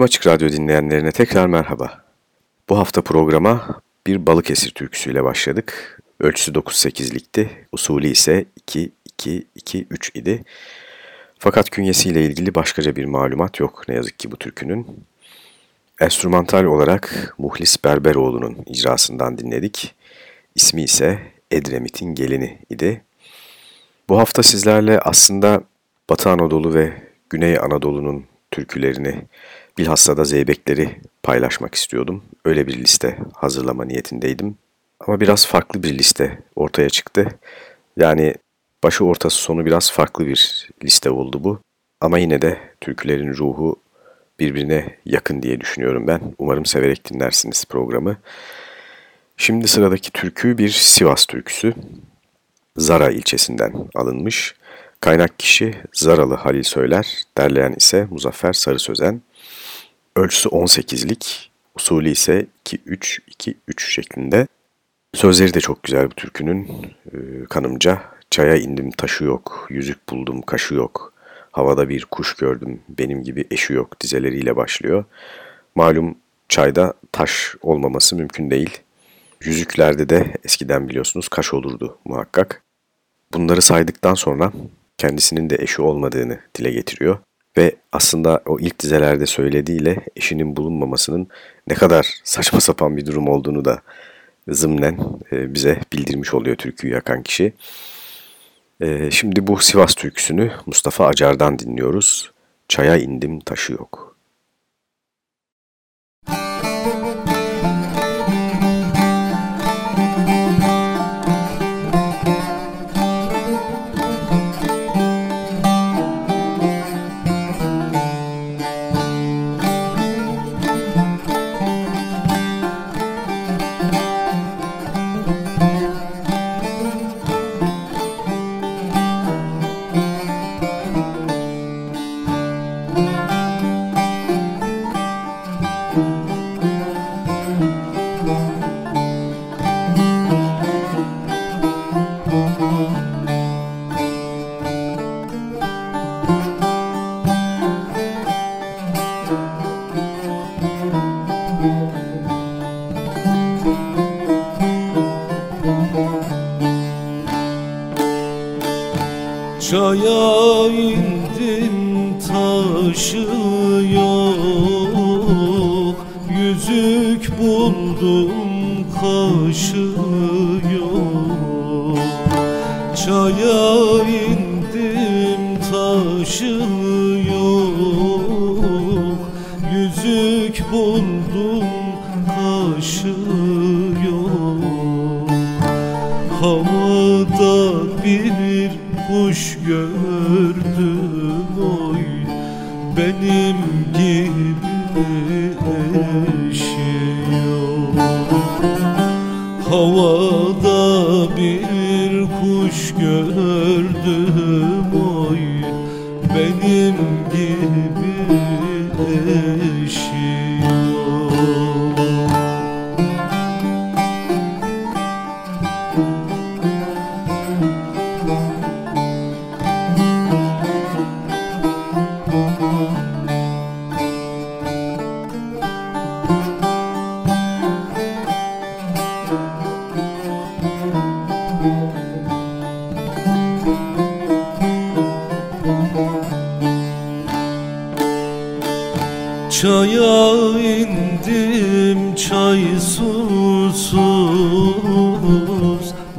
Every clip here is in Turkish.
Tüm Açık Radyo dinleyenlerine tekrar merhaba. Bu hafta programa bir Balıkesir türküsüyle başladık. Ölçüsü 9-8'likti, usulü ise 2-2-2-3 idi. Fakat künyesiyle ilgili başkaca bir malumat yok ne yazık ki bu türkünün. Enstrümantal olarak Muhlis Berberoğlu'nun icrasından dinledik. İsmi ise Edremit'in Gelini idi. Bu hafta sizlerle aslında Batı Anadolu ve Güney Anadolu'nun türkülerini, bilhassa da zeybekleri paylaşmak istiyordum. Öyle bir liste hazırlama niyetindeydim. Ama biraz farklı bir liste ortaya çıktı. Yani başı ortası sonu biraz farklı bir liste oldu bu. Ama yine de türkülerin ruhu birbirine yakın diye düşünüyorum ben. Umarım severek dinlersiniz programı. Şimdi sıradaki türkü bir Sivas türküsü. Zara ilçesinden alınmış. Kaynak kişi Zaralı Halil Söyler, derleyen ise Muzaffer Sarı Sözen. Ölçüsü 18'lik, usulü ise 2-3-2-3 şeklinde. Sözleri de çok güzel bu türkünün e, kanımca. Çaya indim taşı yok, yüzük buldum kaşı yok. Havada bir kuş gördüm, benim gibi eşi yok dizeleriyle başlıyor. Malum çayda taş olmaması mümkün değil. Yüzüklerde de eskiden biliyorsunuz kaş olurdu muhakkak. Bunları saydıktan sonra kendisinin de eşi olmadığını dile getiriyor. Ve aslında o ilk dizelerde söylediğiyle eşinin bulunmamasının ne kadar saçma sapan bir durum olduğunu da zımnen e, bize bildirmiş oluyor türküyü yakan kişi. E, şimdi bu Sivas türküsünü Mustafa Acar'dan dinliyoruz. Çaya indim taşı yok. Taşı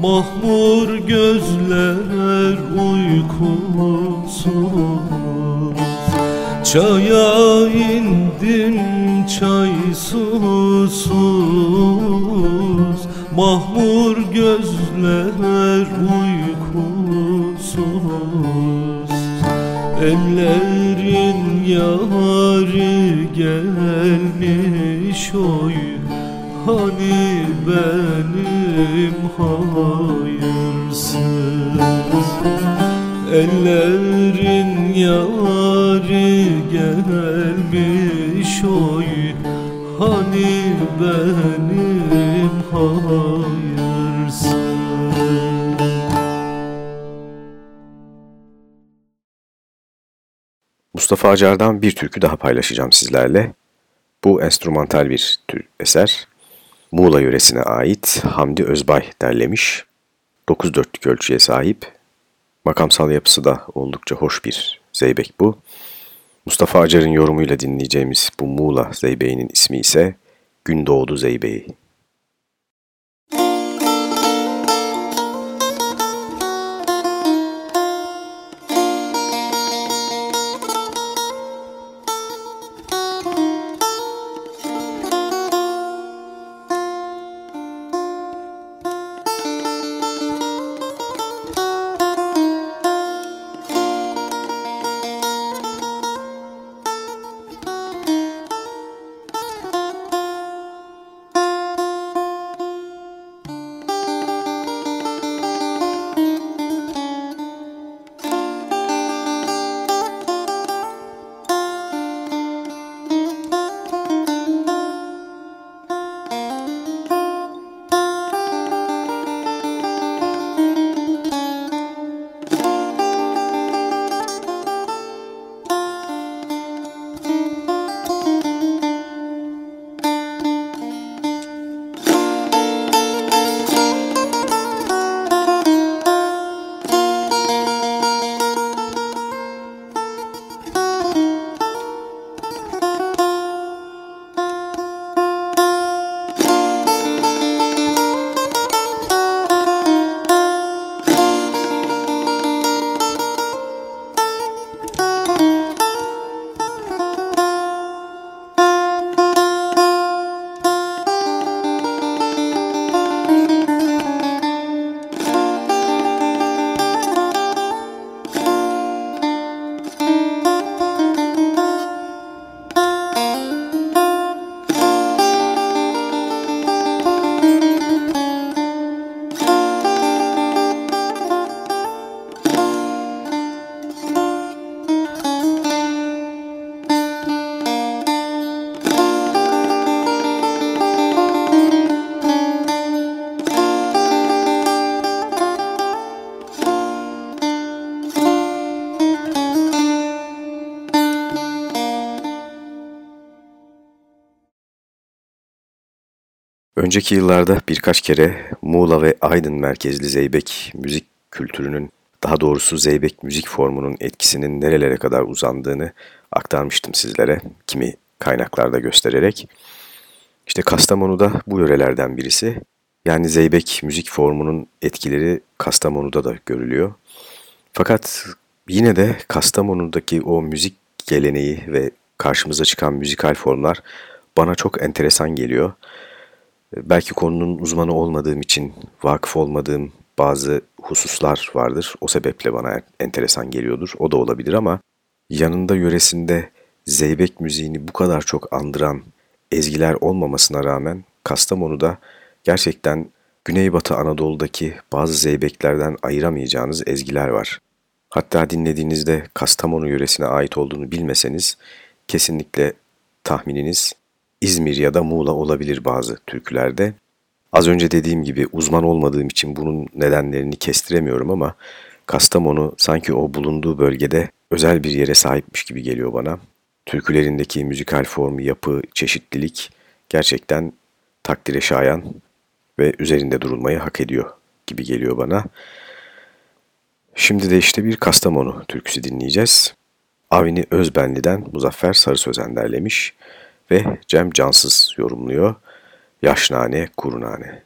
Mahmur gözler uykusuz. Çaya indim çay susuz. Mahmur gözler uykusuz. Ellerin yarı gelmiş oy. Hani benim hayırsız Ellerin yarı gelmiş oy Hani benim hayırsız Mustafa Acar'dan bir türkü daha paylaşacağım sizlerle. Bu enstrümantal bir tür eser. Muğla yöresine ait Hamdi Özbay derlemiş. 9 dörtlük ölçüye sahip. Makamsal yapısı da oldukça hoş bir zeybek bu. Mustafa Acar'ın yorumuyla dinleyeceğimiz bu Muğla zeybeğinin ismi ise Gündoğdu Zeybeği. Önceki yıllarda birkaç kere Muğla ve Aydın merkezli Zeybek müzik kültürünün, daha doğrusu Zeybek müzik formunun etkisinin nerelere kadar uzandığını aktarmıştım sizlere, kimi kaynaklarda göstererek. İşte Kastamonu'da bu yörelerden birisi. Yani Zeybek müzik formunun etkileri Kastamonu'da da görülüyor. Fakat yine de Kastamonu'daki o müzik geleneği ve karşımıza çıkan müzikal formlar bana çok enteresan geliyor. Belki konunun uzmanı olmadığım için vakıf olmadığım bazı hususlar vardır. O sebeple bana enteresan geliyordur. O da olabilir ama yanında yöresinde zeybek müziğini bu kadar çok andıran ezgiler olmamasına rağmen Kastamonu'da gerçekten Güneybatı Anadolu'daki bazı zeybeklerden ayıramayacağınız ezgiler var. Hatta dinlediğinizde Kastamonu yöresine ait olduğunu bilmeseniz kesinlikle tahmininiz İzmir ya da Muğla olabilir bazı türkülerde. Az önce dediğim gibi uzman olmadığım için bunun nedenlerini kestiremiyorum ama Kastamonu sanki o bulunduğu bölgede özel bir yere sahipmiş gibi geliyor bana. Türkülerindeki müzikal formu, yapı, çeşitlilik gerçekten takdire şayan ve üzerinde durulmayı hak ediyor gibi geliyor bana. Şimdi de işte bir Kastamonu türküsü dinleyeceğiz. Avni Özbenli'den Muzaffer Sarı Sözen derlemiş ve Cem Cansız yorumluyor. Yaşnane, Kurunane.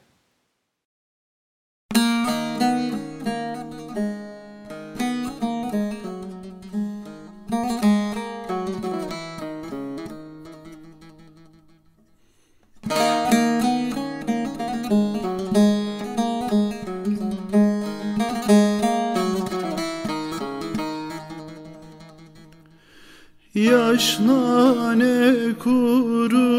Ben öldüm kurtuldum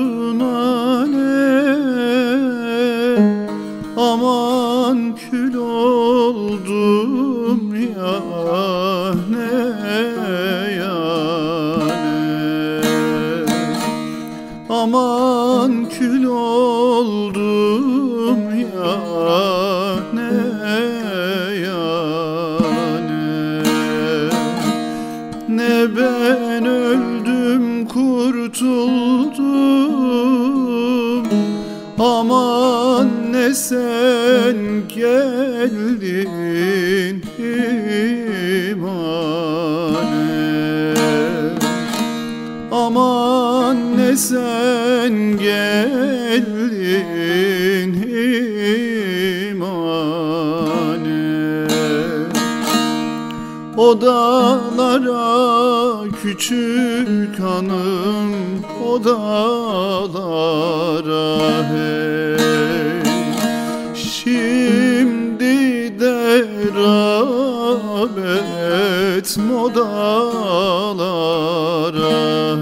küçük hanım odalara hey. Şimdi de rağbet modalara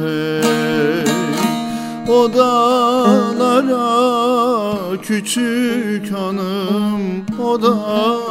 hey. Odalara küçük hanım odalara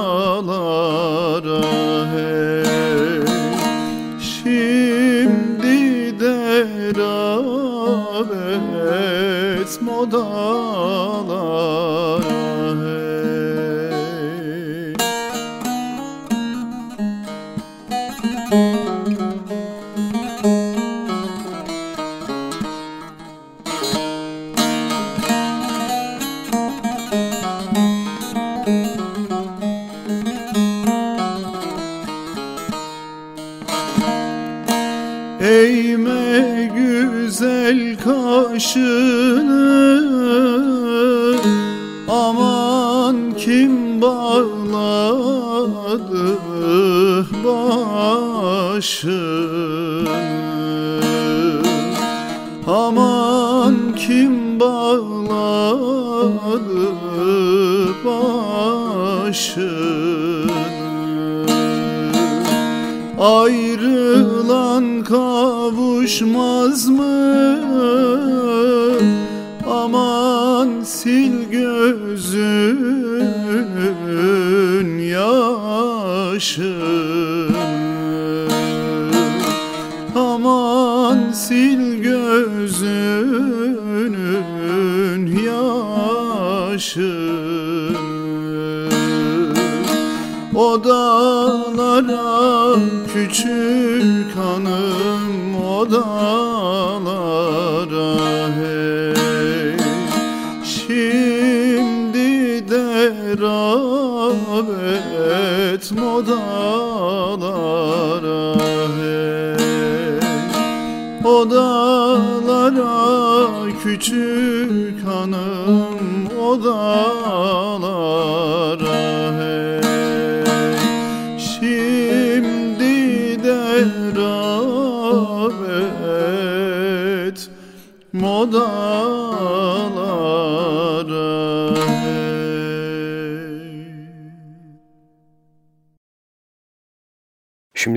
Şimdi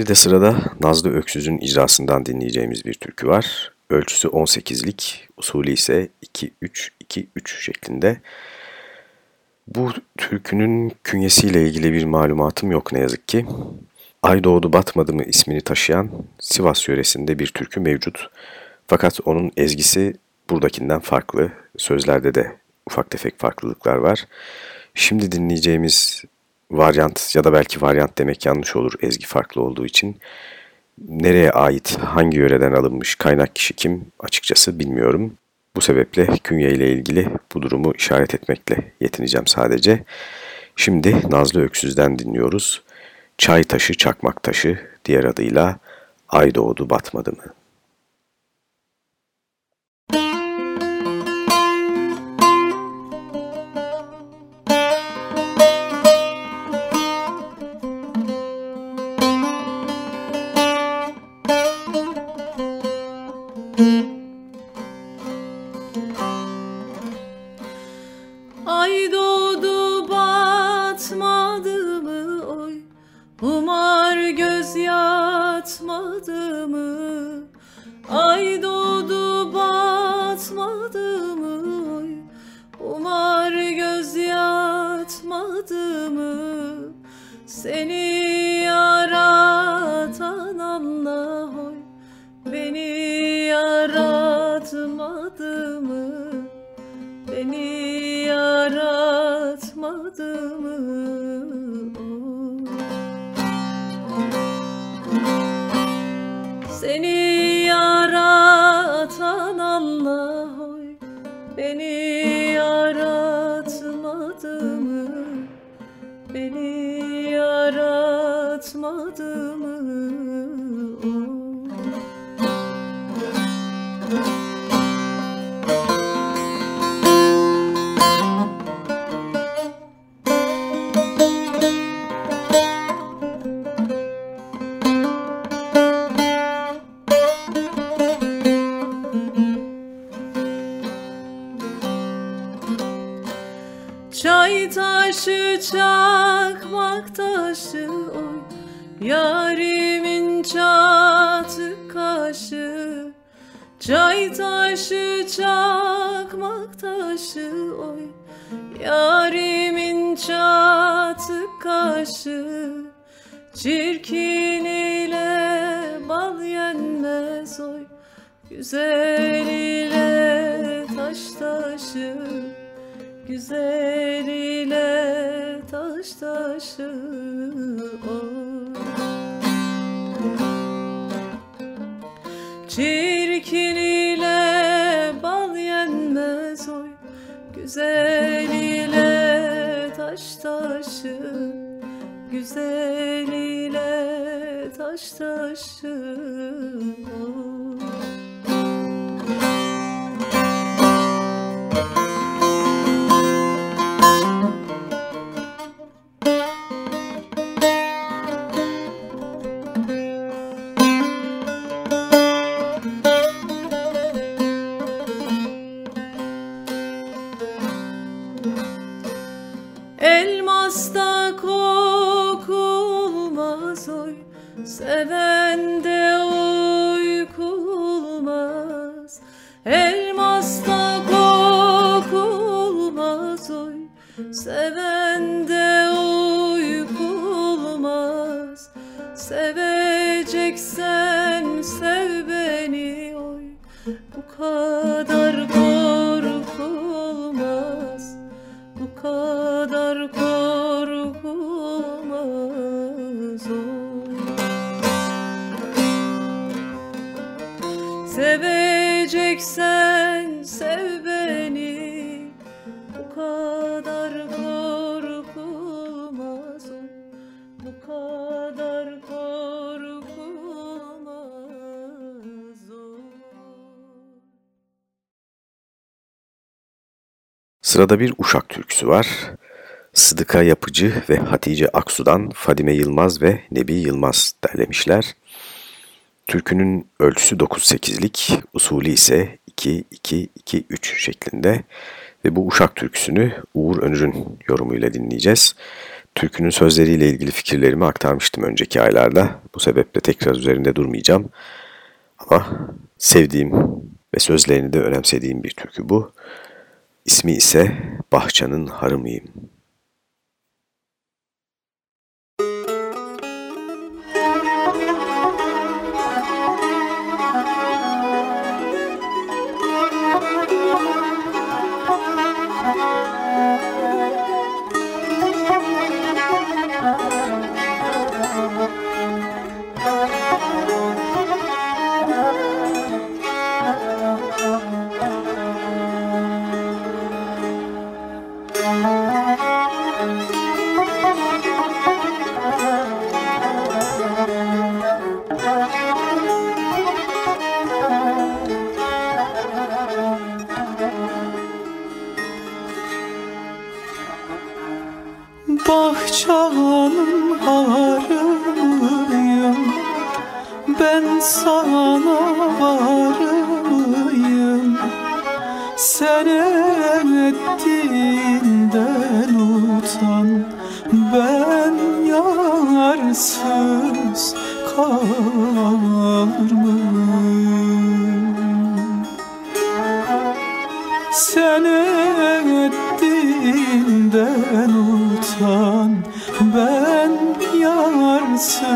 de sırada Nazlı Öksüz'ün icrasından dinleyeceğimiz bir türkü var. Ölçüsü 18'lik, usulü ise 2-3-2-3 şeklinde. Bu türkünün künyesiyle ilgili bir malumatım yok ne yazık ki. Ay doğdu batmadı mı ismini taşıyan Sivas yöresinde bir türkü mevcut. Fakat onun ezgisi buradakinden farklı. Sözlerde de ufak tefek farklılıklar var. Şimdi dinleyeceğimiz varyant ya da belki varyant demek yanlış olur ezgi farklı olduğu için. Nereye ait, hangi yöreden alınmış, kaynak kişi kim açıkçası bilmiyorum. Bu sebeple künye ile ilgili bu durumu işaret etmekle yetineceğim sadece. Şimdi Nazlı Öksüz'den dinliyoruz. Çay taşı, çakmak taşı diğer adıyla Ay doğdu batmadı mı? Yarimin çatı kaşı Çay taşı çakmak taşı oy. Yarimin çatı kaşı Çirkin ile bal yenmez oy. Güzel ile taş taşı Güzel ile taş taşı oy Güzel ile taş taşı Güzel ile taş taşı. oy Sırada bir Uşak türküsü var. Sıdıka Yapıcı ve Hatice Aksu'dan Fadime Yılmaz ve Nebi Yılmaz derlemişler. Türkünün ölçüsü 9-8'lik, usulü ise 2-2-2-3 şeklinde ve bu Uşak türküsünü Uğur Önür'ün yorumuyla dinleyeceğiz. Türkünün sözleriyle ilgili fikirlerimi aktarmıştım önceki aylarda. Bu sebeple tekrar üzerinde durmayacağım. Ama sevdiğim ve sözlerini de önemsediğim bir türkü bu. İsmi ise Bahçanın Harımıyım. Kalır mıyım? Sen ettiğinden utan Ben yarsız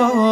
Oh.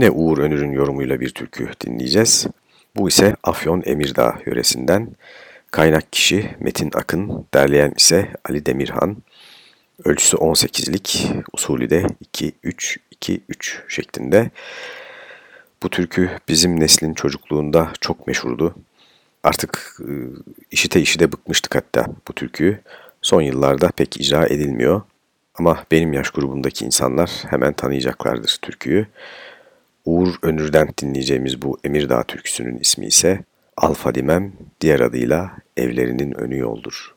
Yine Uğur Önür'ün yorumuyla bir türkü dinleyeceğiz. Bu ise Afyon Emirdağ yöresinden. Kaynak kişi Metin Akın, derleyen ise Ali Demirhan. Ölçüsü 18'lik, usulü de 2-3-2-3 şeklinde. Bu türkü bizim neslin çocukluğunda çok meşhurdu. Artık e, işite işite bıkmıştık hatta bu türküyü. Son yıllarda pek icra edilmiyor. Ama benim yaş grubundaki insanlar hemen tanıyacaklardır türküyü. Uğur Önür'den dinleyeceğimiz bu Emirdağ türküsünün ismi ise Alfa Dimem, diğer adıyla Evlerinin Önü Yoldur.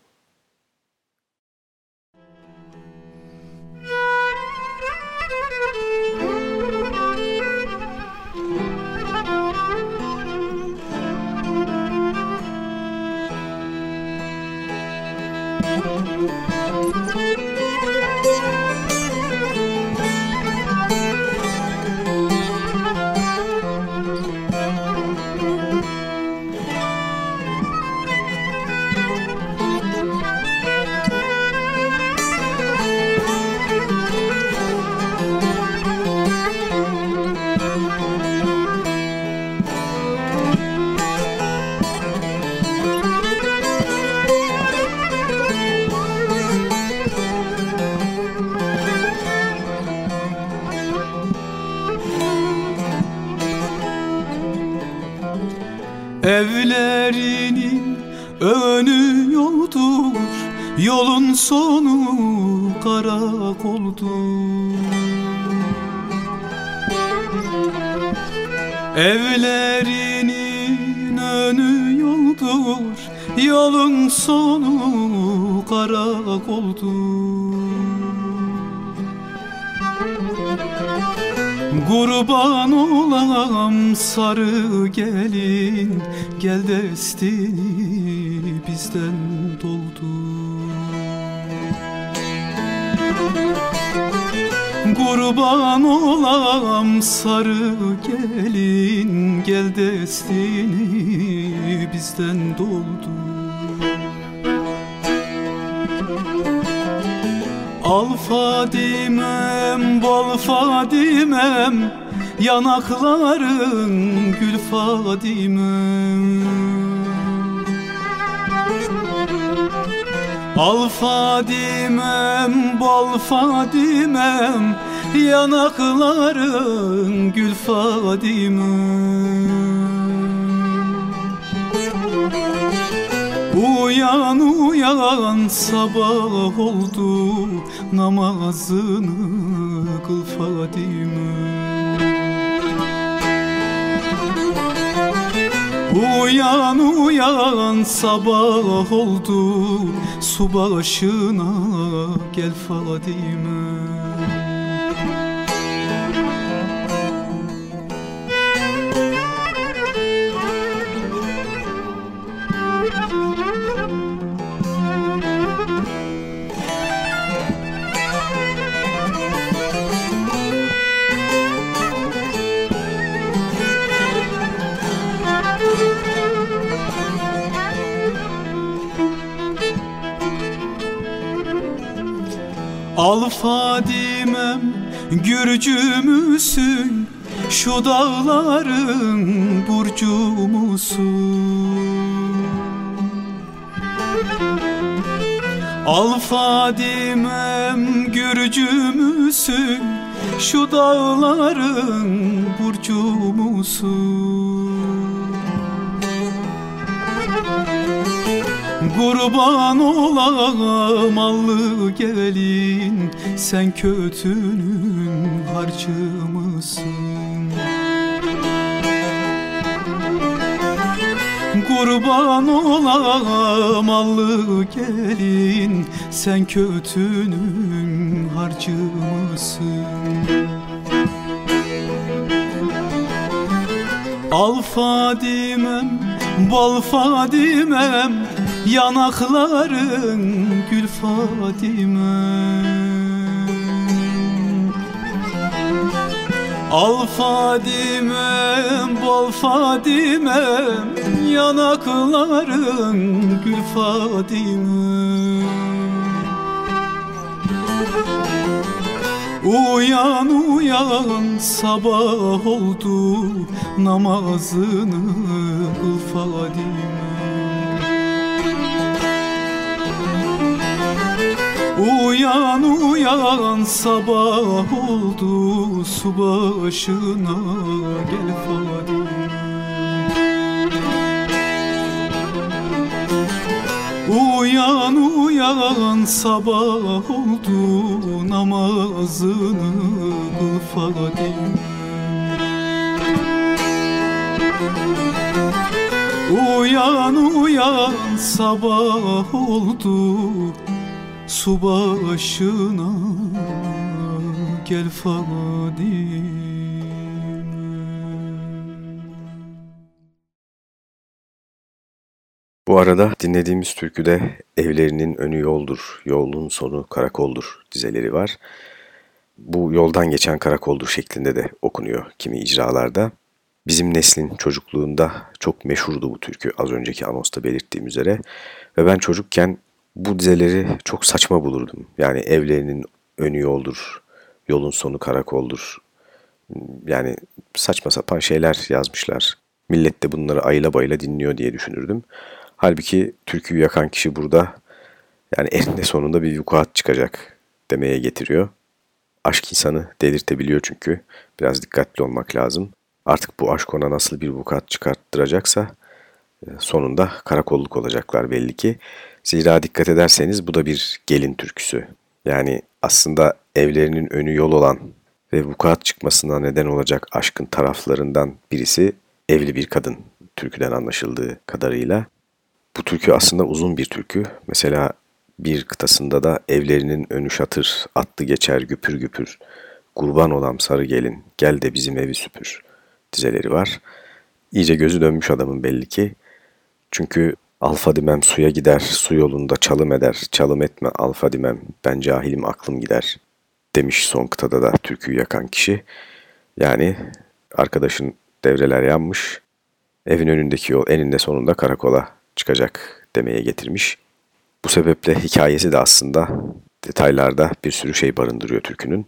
Evlerinin Evlerinin önü yoldur Yolun sonu karakoldur. Kurban olam sarı gelin Gel destini bizden Kurban olam sarı gelin Gel destini bizden doldu. Al Fadimem, bol Fadimem Yanakların gül Fadimem. Al Fadimem, bol Fadimem Yanakların gül Fadime. Uyan uyan sabah oldu namazını kıl Fadime. Uyan uyan sabah oldu su başına gel Fadime Al Fadimem Gürcü müsün Şu dağların burcu musun Al Fadimem Gürcü müsün Şu dağların burcu musun Kurban olam allı gelin Sen kötünün harcı mısın? Kurban olam allı gelin Sen kötünün harcı mısın? Al Fadimem, bal Fadimem Yanakların gül Fadimem Al Fadimem, bal Fadimem Yanakların gül Fadimem Uyan uyan sabah oldu namazını kıl Fadime Uyan uyan sabah oldu su başına gel Fadime Uyan uyan sabah oldu namazını kıl Fadime Uyan uyan sabah oldu su başına gel Fadime Bu arada dinlediğimiz türküde evlerinin önü yoldur, yolun sonu karakoldur dizeleri var. Bu yoldan geçen karakoldur şeklinde de okunuyor kimi icralarda. Bizim neslin çocukluğunda çok meşhurdu bu türkü az önceki anonsta belirttiğim üzere. Ve ben çocukken bu dizeleri çok saçma bulurdum. Yani evlerinin önü yoldur, yolun sonu karakoldur. Yani saçma sapan şeyler yazmışlar. Millet de bunları ayla bayla dinliyor diye düşünürdüm. Halbuki türküyü yakan kişi burada yani eninde sonunda bir vukuat çıkacak demeye getiriyor. Aşk insanı delirtebiliyor çünkü. Biraz dikkatli olmak lazım. Artık bu aşk ona nasıl bir vukuat çıkarttıracaksa sonunda karakolluk olacaklar belli ki. Zira dikkat ederseniz bu da bir gelin türküsü. Yani aslında evlerinin önü yol olan ve vukuat çıkmasına neden olacak aşkın taraflarından birisi evli bir kadın türküden anlaşıldığı kadarıyla. Bu türkü aslında uzun bir türkü. Mesela bir kıtasında da evlerinin önü şatır, attı geçer güpür güpür. Kurban olam sarı gelin, gel de bizim evi süpür dizeleri var. İyice gözü dönmüş adamın belli ki. Çünkü alfa dimem suya gider, su yolunda çalım eder, çalım etme alfa dimem, ben cahilim aklım gider demiş son kıtada da türküyü yakan kişi. Yani arkadaşın devreler yanmış, evin önündeki yol eninde sonunda karakola çıkacak demeye getirmiş. Bu sebeple hikayesi de aslında detaylarda bir sürü şey barındırıyor türkünün.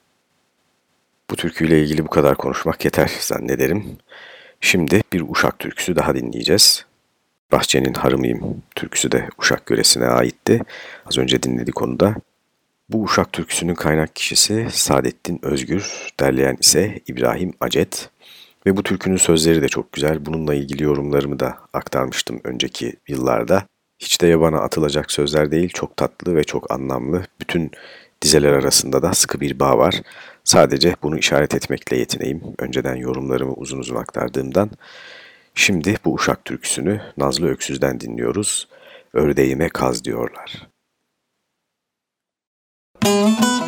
Bu türküyle ilgili bu kadar konuşmak yeter zannederim. Şimdi bir Uşak türküsü daha dinleyeceğiz. Bahçenin Harımıyım türküsü de Uşak yöresine aitti. Az önce dinledik onu da. Bu Uşak türküsünün kaynak kişisi Saadettin Özgür, derleyen ise İbrahim Acet. Ve bu türkünün sözleri de çok güzel. Bununla ilgili yorumlarımı da aktarmıştım önceki yıllarda. Hiç de yabana atılacak sözler değil, çok tatlı ve çok anlamlı. Bütün dizeler arasında da sıkı bir bağ var. Sadece bunu işaret etmekle yetineyim. Önceden yorumlarımı uzun uzun aktardığımdan. Şimdi bu Uşak türküsünü Nazlı Öksüz'den dinliyoruz. Ördeğime kaz diyorlar. Müzik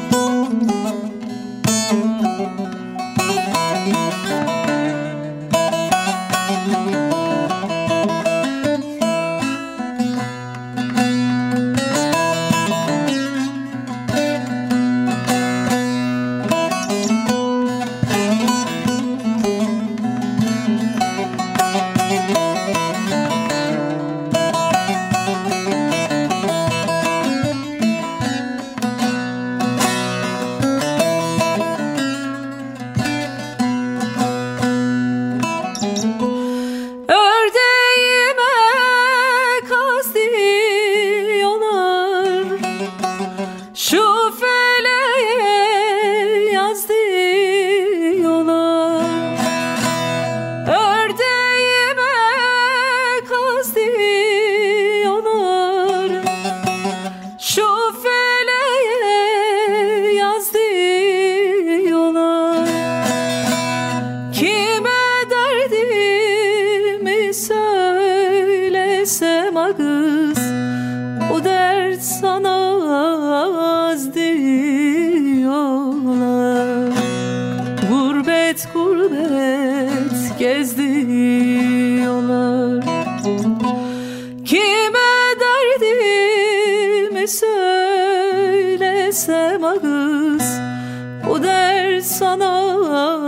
versem ağız Bu der sana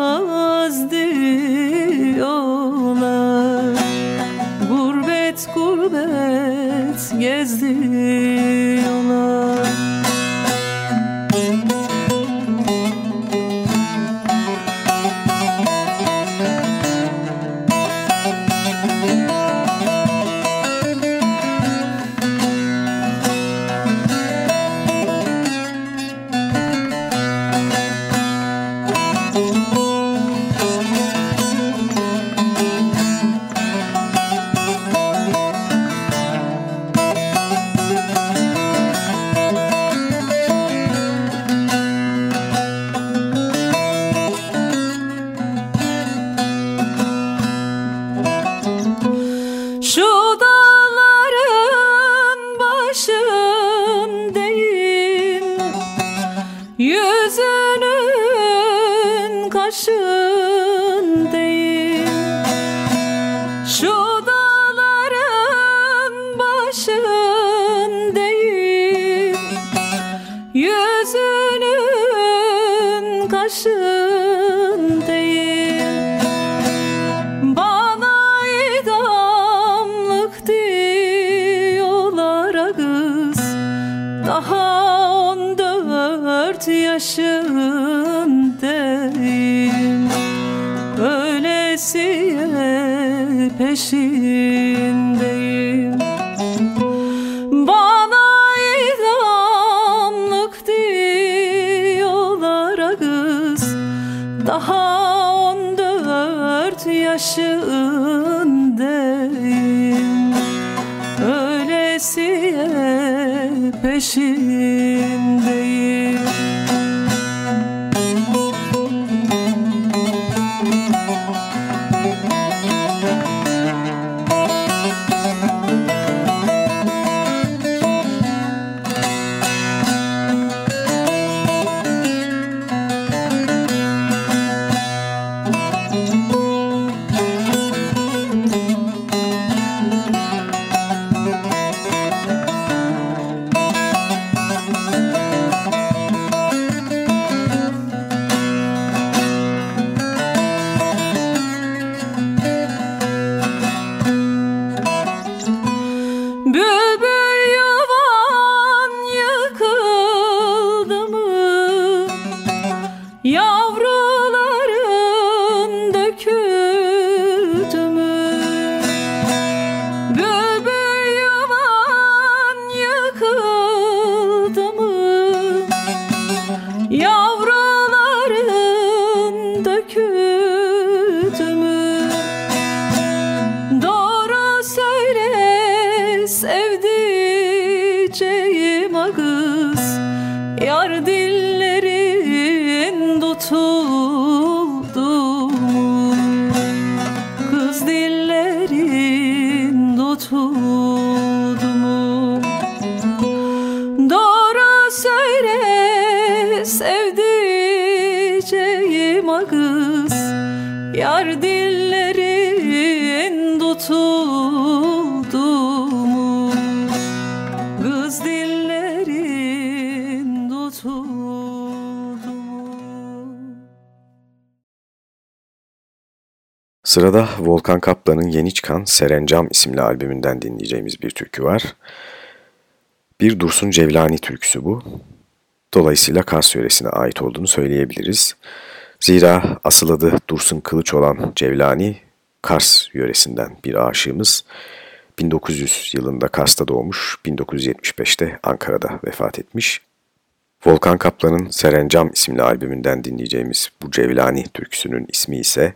sevdiceğim ağız Yar dillerin tutuldu mu? Kız dillerin tutuldu? Sırada Volkan Kaplan'ın yeni çıkan Serencam isimli albümünden dinleyeceğimiz bir türkü var. Bir Dursun Cevlani türküsü bu. Dolayısıyla Kars yöresine ait olduğunu söyleyebiliriz. Zira asıl adı Dursun Kılıç olan Cevlani, Kars yöresinden bir aşığımız. 1900 yılında Kars'ta doğmuş, 1975'te Ankara'da vefat etmiş. Volkan Kaplan'ın Serencam isimli albümünden dinleyeceğimiz bu Cevlani türküsünün ismi ise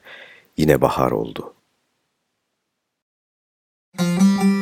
Yine Bahar oldu. Yine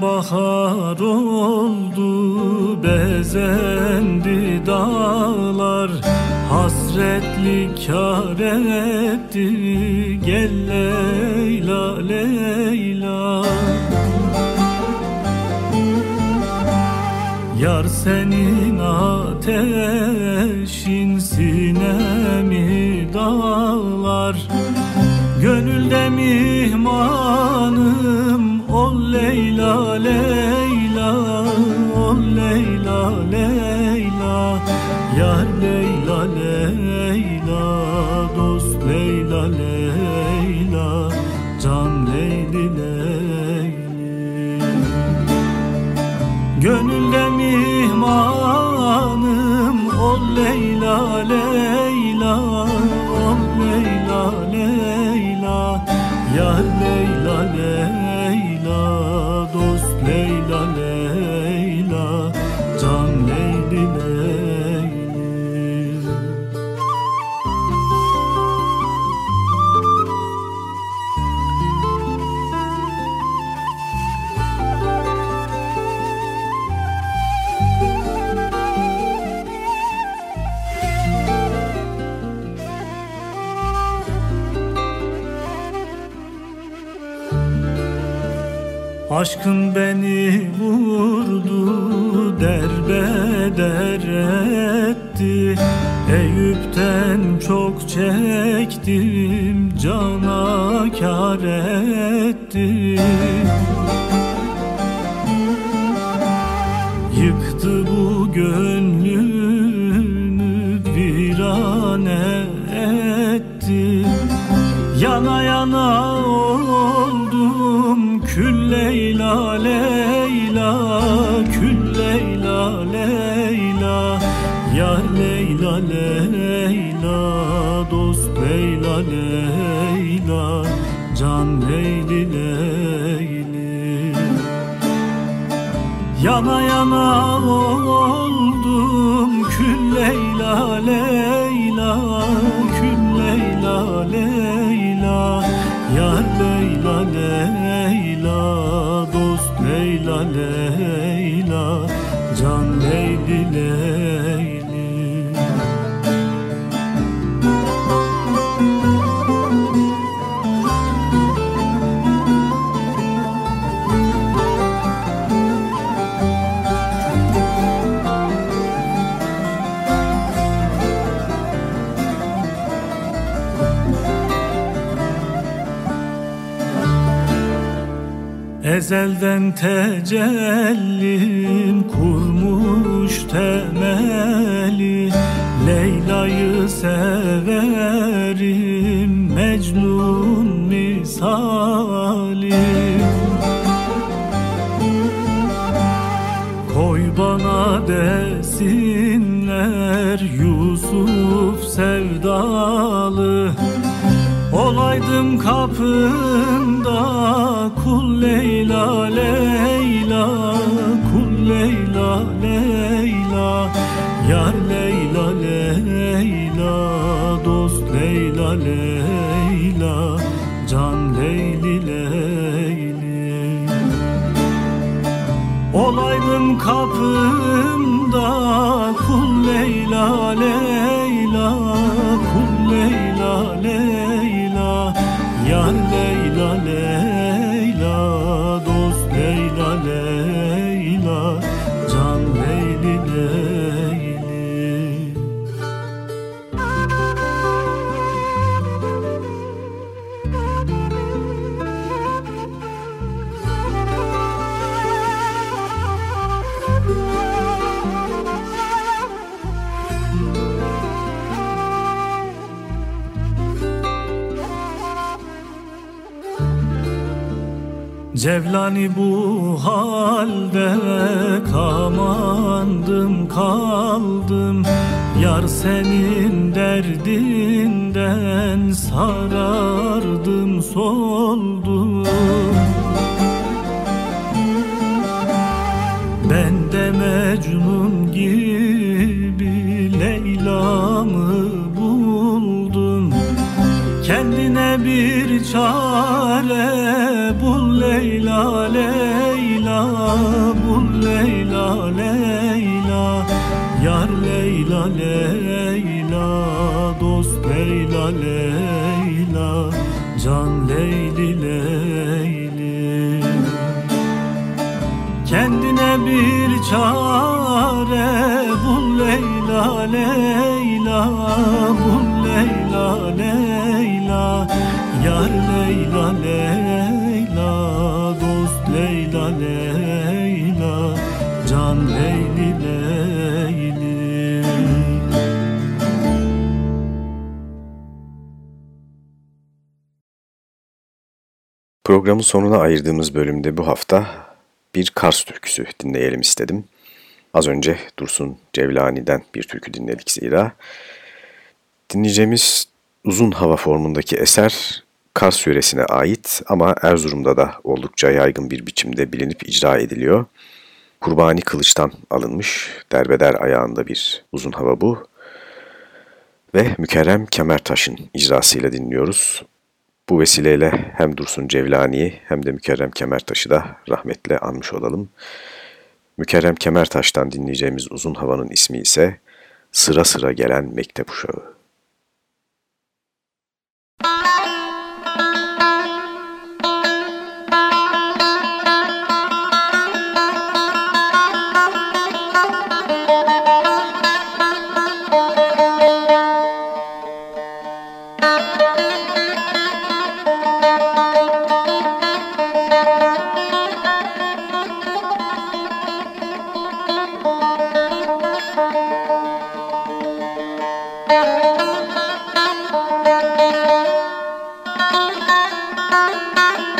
bahar oldu bezendi dağlar. Hasretli kar etti gel Leyla Leyla. Yar senin ateşin Leyla Aşkın beni vurdu derbeder etti. Eyüp'ten çok çektim cana kar etti. Yıktı bu gönlünü virane etti. Yana yana Leyla Kül Leyla Leyla Ya Leyla Leyla Dost Leyla Leyla Can Leyli Leyli. Yana yana oldum kül Leyla Leyla Leyla Ezelden tecellim kurmuş temeli. Leyla'yı severim Mecnun misali Olaydım kapında kul Leyla Leyla Kul Leyla Leyla Yar Leyla Leyla Dost Leyla Leyla Can Leyli Leyli. Olaydım kapında kul Leyla Leyla Yar Leyla Leyla Cevlani bu halde kamandım kaldım. Yar senin derdinden sarardım soldum Ben de Mecnun gibi Leyla'mı buldum. Kendine bir çare bul Leyla Leyla Bul Leyla Leyla. Yar Leyla Leyla Dost Leyla Leyla. Can Leyli Leyli. Kendine bir çare bul Leyla Leyla. Bul Programın sonuna ayırdığımız bölümde bu hafta bir Kars türküsü dinleyelim istedim. Az önce Dursun Cevlani'den bir türkü dinledik zira. Dinleyeceğimiz uzun hava formundaki eser Kars yöresine ait ama Erzurum'da da oldukça yaygın bir biçimde bilinip icra ediliyor. Kurbani Kılıç'tan alınmış derbeder ayağında bir uzun hava bu. Ve Mükerrem Kemertaş'ın icrasıyla dinliyoruz. Bu vesileyle hem Dursun Cevlani'yi hem de Mükerrem Kemertaş'ı da rahmetle anmış olalım. Mükerrem Kemertaş'tan dinleyeceğimiz uzun havanın ismi ise Sıra Sıra Gelen Mektep Uşağı. Sıra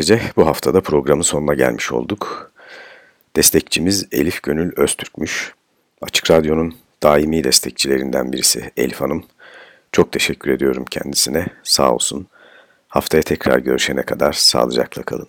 Böylece bu haftada programın sonuna gelmiş olduk. Destekçimiz Elif Gönül Öztürk'müş. Açık Radyo'nun daimi destekçilerinden birisi Elif Hanım. Çok teşekkür ediyorum kendisine. Sağ olsun. Haftaya tekrar görüşene kadar sağlıcakla kalın.